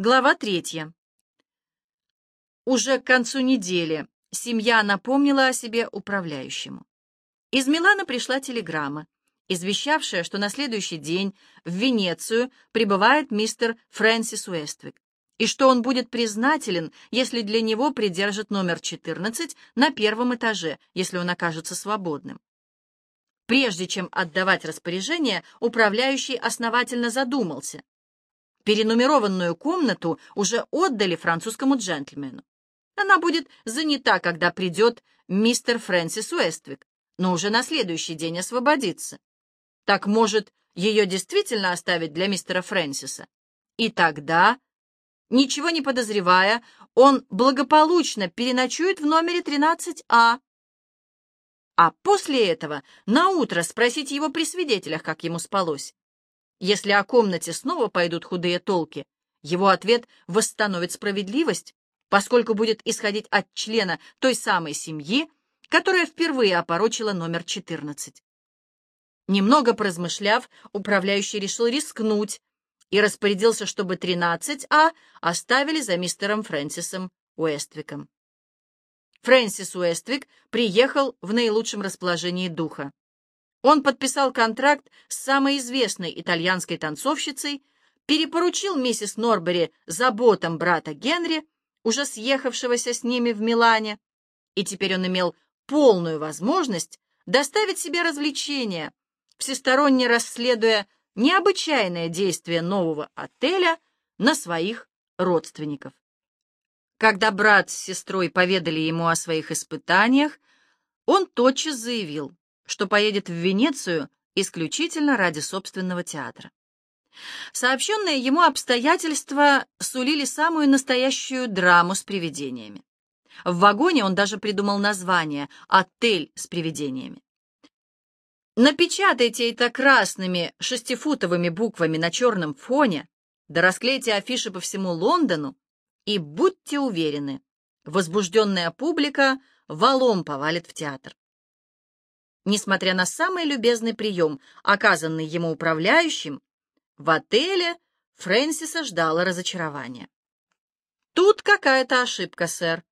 Глава третья. Уже к концу недели семья напомнила о себе управляющему. Из Милана пришла телеграмма, извещавшая, что на следующий день в Венецию прибывает мистер Фрэнсис Уэствик, и что он будет признателен, если для него придержат номер 14 на первом этаже, если он окажется свободным. Прежде чем отдавать распоряжение, управляющий основательно задумался, Перенумерованную комнату уже отдали французскому джентльмену. Она будет занята, когда придет мистер Фрэнсис Уэствик, но уже на следующий день освободится. Так, может, ее действительно оставить для мистера Фрэнсиса? И тогда, ничего не подозревая, он благополучно переночует в номере 13А. А после этого на утро спросить его при свидетелях, как ему спалось. Если о комнате снова пойдут худые толки, его ответ восстановит справедливость, поскольку будет исходить от члена той самой семьи, которая впервые опорочила номер 14. Немного поразмышляв, управляющий решил рискнуть и распорядился, чтобы 13А оставили за мистером Фрэнсисом Уэствиком. Фрэнсис Уэствик приехал в наилучшем расположении духа. Он подписал контракт с самой известной итальянской танцовщицей, перепоручил миссис Норбери заботам брата Генри, уже съехавшегося с ними в Милане, и теперь он имел полную возможность доставить себе развлечения, всесторонне расследуя необычайное действие нового отеля на своих родственников. Когда брат с сестрой поведали ему о своих испытаниях, он тотчас заявил, что поедет в Венецию исключительно ради собственного театра. Сообщенные ему обстоятельства сулили самую настоящую драму с привидениями. В вагоне он даже придумал название «Отель с привидениями». Напечатайте это красными шестифутовыми буквами на черном фоне, да расклейте афиши по всему Лондону, и будьте уверены, возбужденная публика валом повалит в театр. Несмотря на самый любезный прием, оказанный ему управляющим, в отеле Фрэнсиса ждало разочарование. «Тут какая-то ошибка, сэр.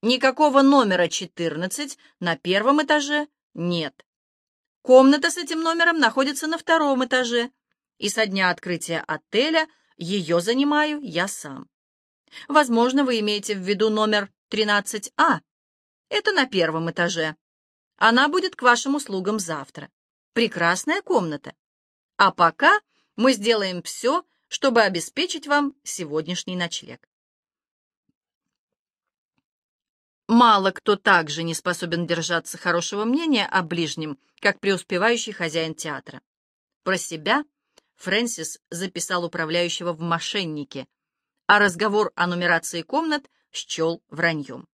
Никакого номера 14 на первом этаже нет. Комната с этим номером находится на втором этаже, и со дня открытия отеля ее занимаю я сам. Возможно, вы имеете в виду номер 13А. Это на первом этаже. Она будет к вашим услугам завтра. Прекрасная комната. А пока мы сделаем все, чтобы обеспечить вам сегодняшний ночлег. Мало кто также не способен держаться хорошего мнения о ближнем, как преуспевающий хозяин театра. Про себя Фрэнсис записал управляющего в мошеннике, а разговор о нумерации комнат счел враньем.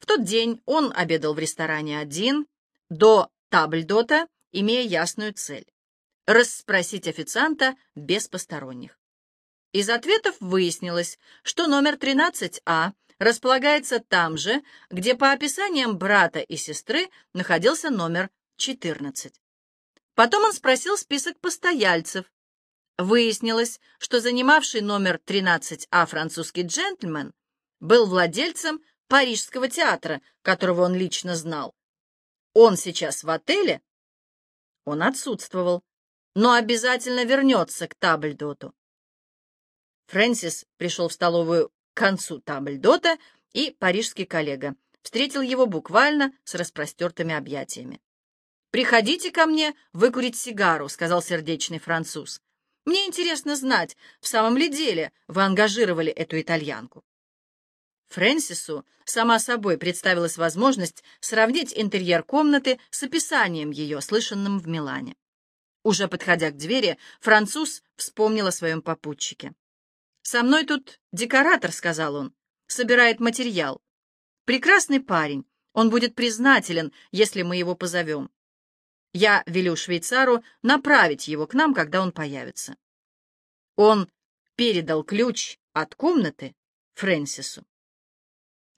В тот день он обедал в ресторане один, до табльдота, имея ясную цель — расспросить официанта без посторонних. Из ответов выяснилось, что номер 13А располагается там же, где по описаниям брата и сестры находился номер 14. Потом он спросил список постояльцев. Выяснилось, что занимавший номер 13А французский джентльмен был владельцем Парижского театра, которого он лично знал. Он сейчас в отеле? Он отсутствовал, но обязательно вернется к Табльдоту. Фрэнсис пришел в столовую к концу Табльдота, и парижский коллега встретил его буквально с распростертыми объятиями. «Приходите ко мне выкурить сигару», — сказал сердечный француз. «Мне интересно знать, в самом ли деле вы ангажировали эту итальянку?» Фрэнсису сама собой представилась возможность сравнить интерьер комнаты с описанием ее, слышанным в Милане. Уже подходя к двери, француз вспомнил о своем попутчике. «Со мной тут декоратор», — сказал он, — «собирает материал. Прекрасный парень, он будет признателен, если мы его позовем. Я велю швейцару направить его к нам, когда он появится». Он передал ключ от комнаты Фрэнсису.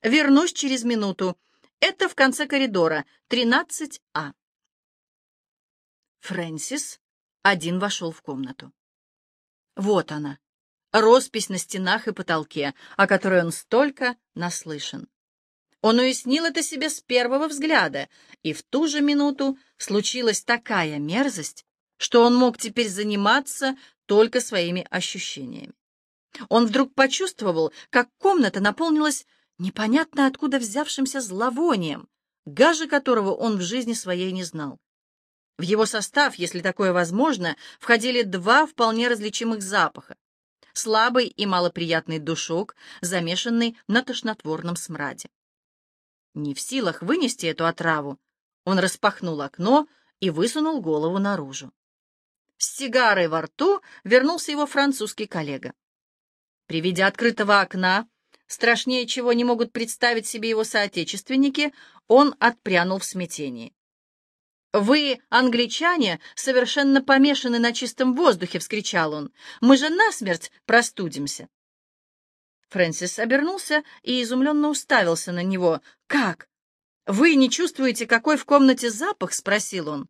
Вернусь через минуту. Это в конце коридора, 13А. Фрэнсис один вошел в комнату. Вот она, роспись на стенах и потолке, о которой он столько наслышан. Он уяснил это себе с первого взгляда, и в ту же минуту случилась такая мерзость, что он мог теперь заниматься только своими ощущениями. Он вдруг почувствовал, как комната наполнилась непонятно откуда взявшимся зловонием, гажи которого он в жизни своей не знал. В его состав, если такое возможно, входили два вполне различимых запаха. Слабый и малоприятный душок, замешанный на тошнотворном смраде. Не в силах вынести эту отраву, он распахнул окно и высунул голову наружу. С сигарой во рту вернулся его французский коллега. При виде открытого окна, страшнее чего не могут представить себе его соотечественники, он отпрянул в смятении. «Вы, англичане, совершенно помешаны на чистом воздухе!» — вскричал он. «Мы же насмерть простудимся!» Фрэнсис обернулся и изумленно уставился на него. «Как? Вы не чувствуете, какой в комнате запах?» — спросил он.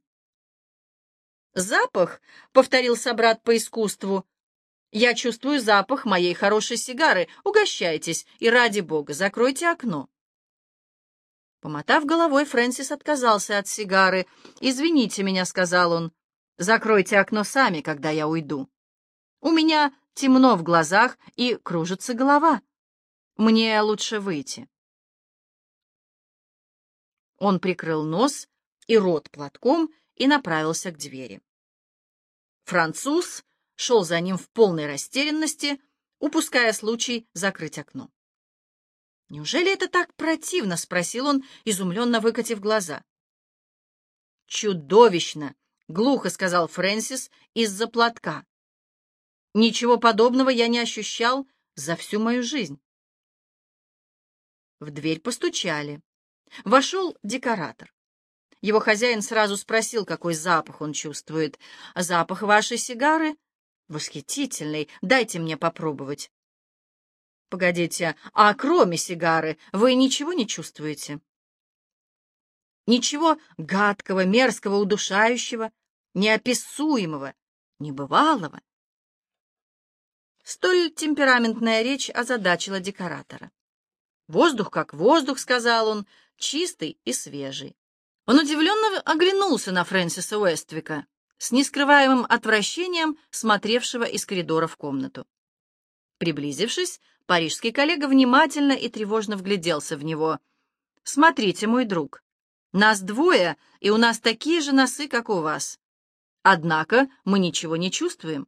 «Запах?» — повторил собрат по искусству. «Я чувствую запах моей хорошей сигары. Угощайтесь, и ради бога, закройте окно». Помотав головой, Фрэнсис отказался от сигары. «Извините меня», — сказал он. «Закройте окно сами, когда я уйду. У меня темно в глазах и кружится голова. Мне лучше выйти». Он прикрыл нос и рот платком и направился к двери. Француз шел за ним в полной растерянности, упуская случай закрыть окно. «Неужели это так противно?» — спросил он, изумленно выкатив глаза. «Чудовищно!» — глухо сказал Фрэнсис из-за платка. «Ничего подобного я не ощущал за всю мою жизнь». В дверь постучали. Вошел декоратор. Его хозяин сразу спросил, какой запах он чувствует. «Запах вашей сигары?» «Восхитительный. Дайте мне попробовать». Погодите, а кроме сигары вы ничего не чувствуете? Ничего гадкого, мерзкого, удушающего, неописуемого, небывалого? Столь темпераментная речь озадачила декоратора. «Воздух как воздух», — сказал он, — «чистый и свежий». Он удивленно оглянулся на Фрэнсиса Уэствика, с нескрываемым отвращением смотревшего из коридора в комнату. Приблизившись, Парижский коллега внимательно и тревожно вгляделся в него. «Смотрите, мой друг, нас двое, и у нас такие же носы, как у вас. Однако мы ничего не чувствуем.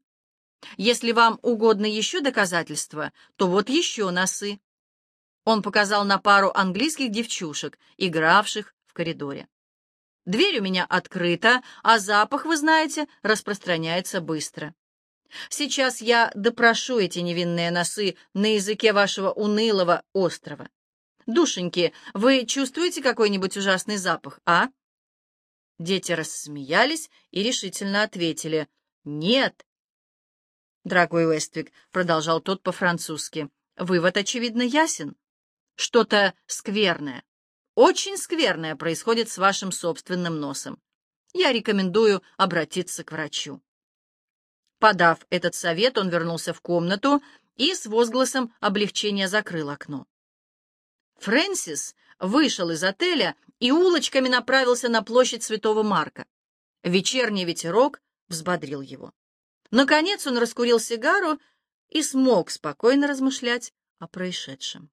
Если вам угодно еще доказательства, то вот еще носы». Он показал на пару английских девчушек, игравших в коридоре. «Дверь у меня открыта, а запах, вы знаете, распространяется быстро. Сейчас я допрошу эти невинные носы на языке вашего унылого острова. Душеньки, вы чувствуете какой-нибудь ужасный запах, а? Дети рассмеялись и решительно ответили «Нет». «Дорогой Уэствик», — продолжал тот по-французски, — «вывод, очевидно, ясен. Что-то скверное, очень скверное происходит с вашим собственным носом. Я рекомендую обратиться к врачу». Подав этот совет, он вернулся в комнату и с возгласом облегчения закрыл окно. Фрэнсис вышел из отеля и улочками направился на площадь Святого Марка. Вечерний ветерок взбодрил его. Наконец он раскурил сигару и смог спокойно размышлять о происшедшем.